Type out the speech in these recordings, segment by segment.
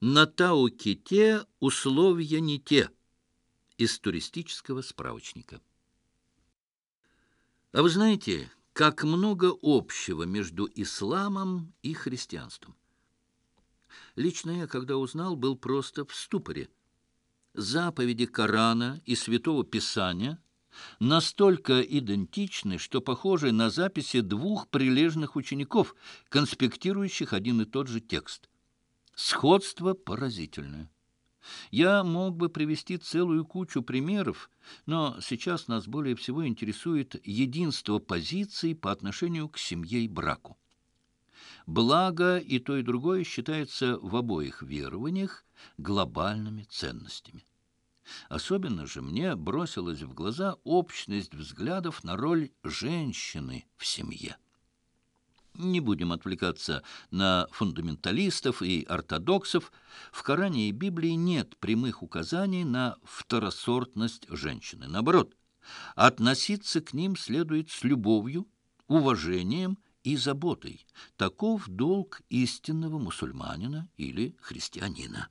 На Тау-Ките условия не те. Из туристического справочника. А вы знаете, как много общего между исламом и христианством? Лично я, когда узнал, был просто в ступоре. Заповеди Корана и Святого Писания настолько идентичны, что похожи на записи двух прилежных учеников, конспектирующих один и тот же текст – Сходство поразительное. Я мог бы привести целую кучу примеров, но сейчас нас более всего интересует единство позиций по отношению к семье и браку. Благо и то, и другое считается в обоих верованиях глобальными ценностями. Особенно же мне бросилась в глаза общность взглядов на роль женщины в семье. Не будем отвлекаться на фундаменталистов и ортодоксов. В Коране и Библии нет прямых указаний на второсортность женщины. Наоборот, относиться к ним следует с любовью, уважением и заботой. Таков долг истинного мусульманина или христианина.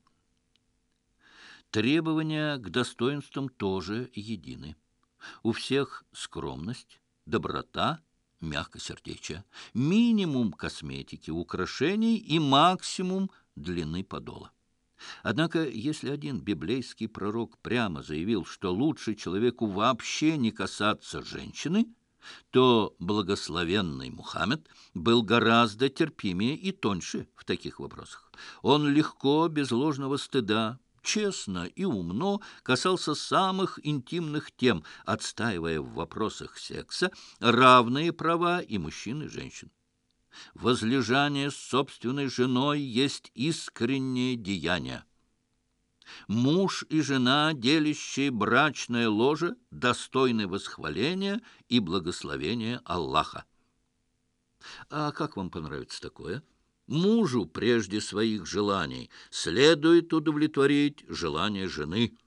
Требования к достоинствам тоже едины. У всех скромность, доброта – мягкосердечия, минимум косметики, украшений и максимум длины подола. Однако, если один библейский пророк прямо заявил, что лучше человеку вообще не касаться женщины, то благословенный Мухаммед был гораздо терпимее и тоньше в таких вопросах. Он легко, без ложного стыда, честно и умно касался самых интимных тем, отстаивая в вопросах секса равные права и мужчин, и женщин. Возлежание с собственной женой есть искреннее деяние. Муж и жена, делящие брачное ложе, достойны восхваления и благословения Аллаха. А как вам понравится такое? Мужу прежде своих желаний следует удовлетворить желание жены.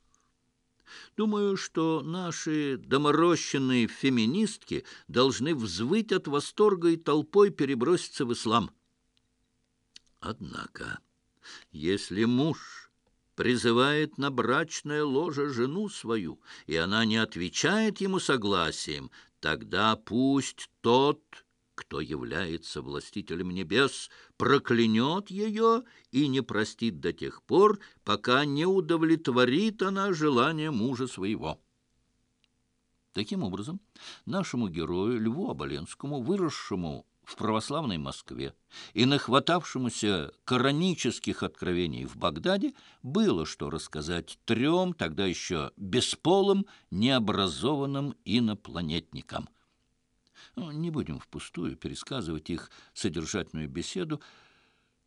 Думаю, что наши доморощенные феминистки должны взвыть от восторга и толпой переброситься в ислам. Однако, если муж призывает на брачное ложе жену свою, и она не отвечает ему согласием, тогда пусть тот кто является властителем небес, проклянет ее и не простит до тех пор, пока не удовлетворит она желание мужа своего. Таким образом, нашему герою Льву Оболенскому, выросшему в православной Москве и нахватавшемуся коранических откровений в Багдаде, было что рассказать трем тогда еще бесполым, необразованным инопланетникам – ну, не будем впустую пересказывать их содержательную беседу.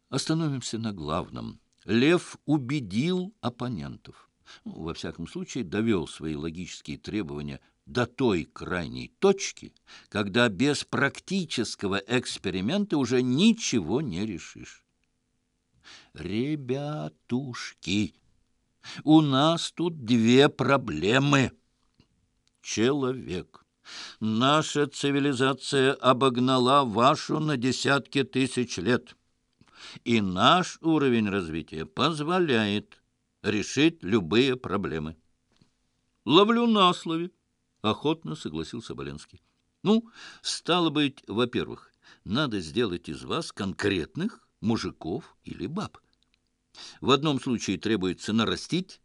Остановимся на главном. Лев убедил оппонентов. Ну, во всяком случае, довел свои логические требования до той крайней точки, когда без практического эксперимента уже ничего не решишь. Ребятушки, у нас тут две проблемы. Человек Наша цивилизация обогнала вашу на десятки тысяч лет. И наш уровень развития позволяет решить любые проблемы. Ловлю на слове, охотно согласился Боленский. Ну, стало быть, во-первых, надо сделать из вас конкретных мужиков или баб. В одном случае требуется нарастить,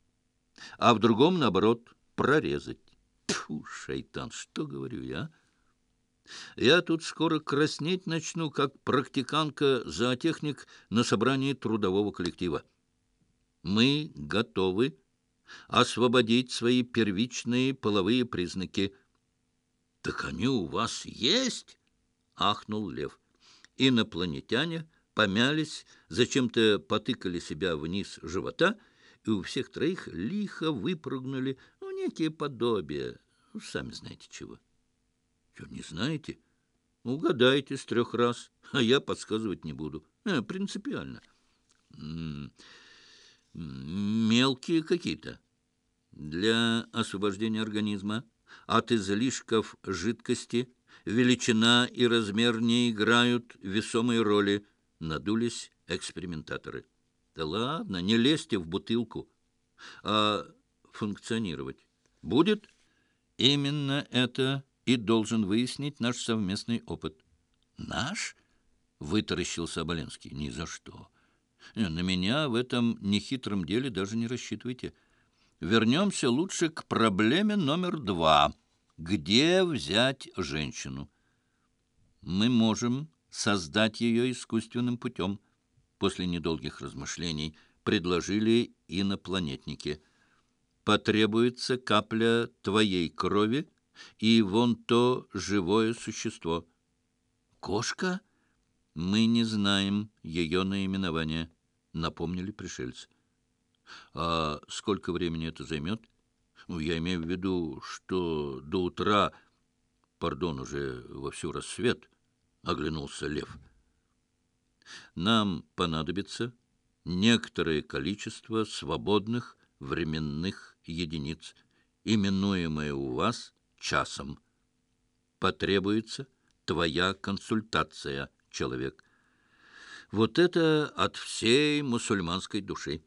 а в другом, наоборот, прорезать. Тьфу, шайтан, что говорю я? Я тут скоро краснеть начну, как практиканка-зоотехник на собрании трудового коллектива. Мы готовы освободить свои первичные половые признаки. — Так они у вас есть? — ахнул Лев. Инопланетяне помялись, зачем-то потыкали себя вниз живота, и у всех троих лихо выпрыгнули некие подобия, ну, сами знаете чего. Что, не знаете? Угадайте с трех раз, а я подсказывать не буду. А, принципиально. М -м мелкие какие-то. Для освобождения организма от излишков жидкости величина и размер не играют весомой роли, надулись экспериментаторы. Да ладно, не лезьте в бутылку. А функционировать будет? Именно это и должен выяснить наш совместный опыт. Наш? Вытаращился Оболенский. Ни за что. На меня в этом нехитром деле даже не рассчитывайте. Вернемся лучше к проблеме номер два. Где взять женщину? Мы можем создать ее искусственным путем. После недолгих размышлений предложили инопланетники. Потребуется капля твоей крови и вон то живое существо. Кошка? Мы не знаем ее наименования, напомнили пришельцы. А сколько времени это займет? Ну, я имею в виду, что до утра, пардон, уже вовсю рассвет, оглянулся Лев. Нам понадобится некоторое количество свободных временных единиц, именуемое у вас часом. Потребуется твоя консультация, человек. Вот это от всей мусульманской души.